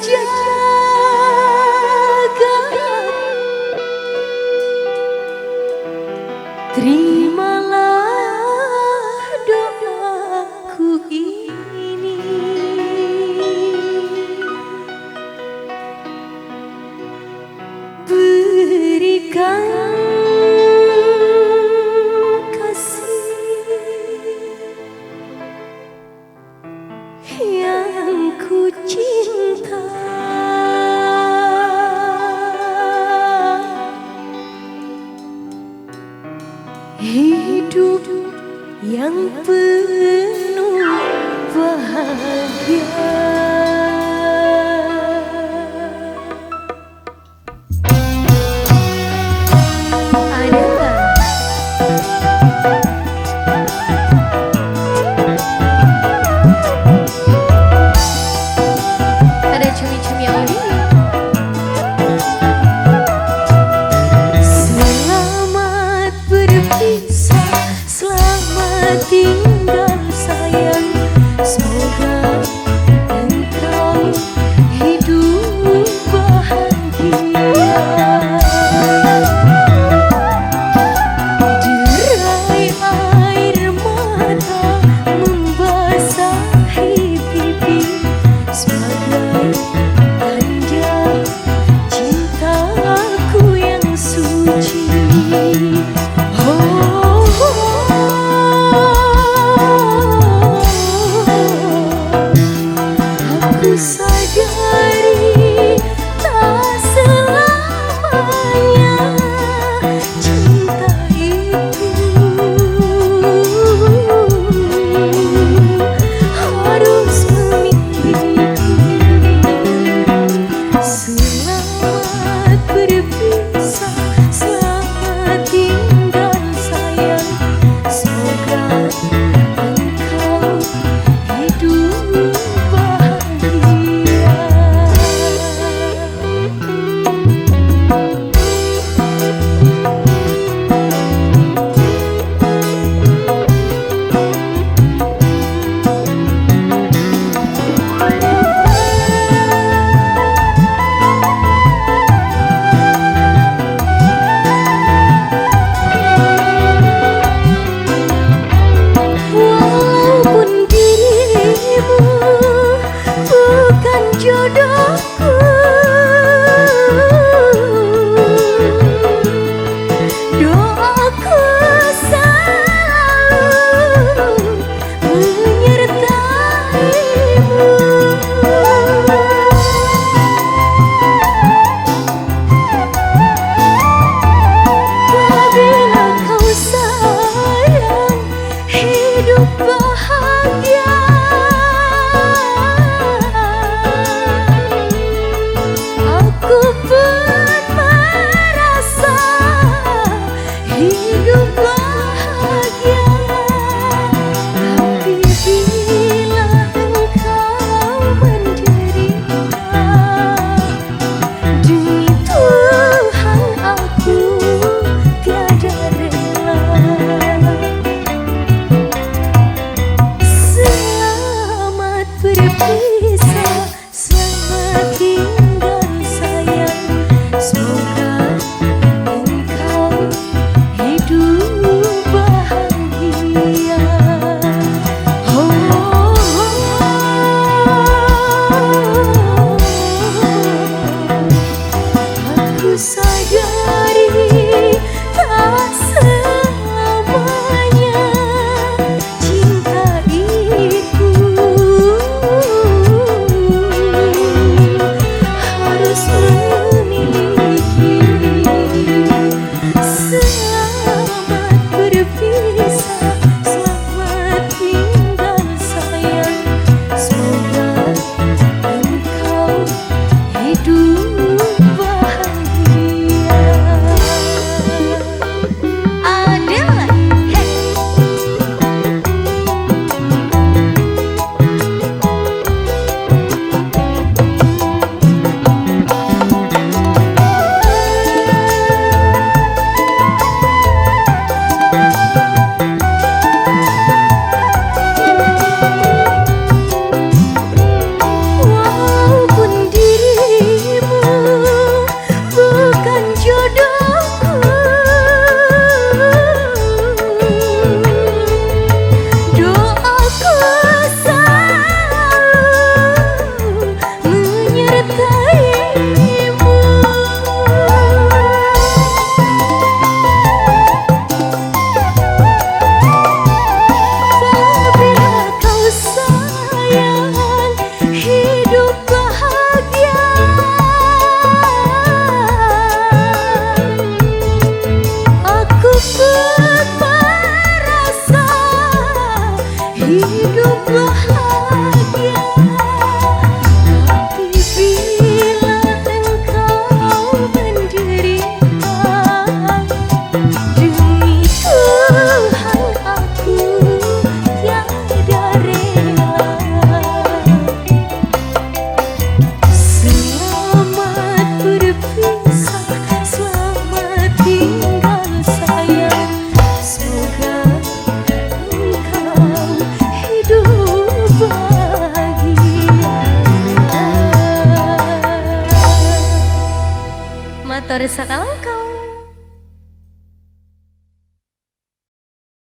姐姐 Hidup yang penuh bahagia jodoh. Marisa Kalangkau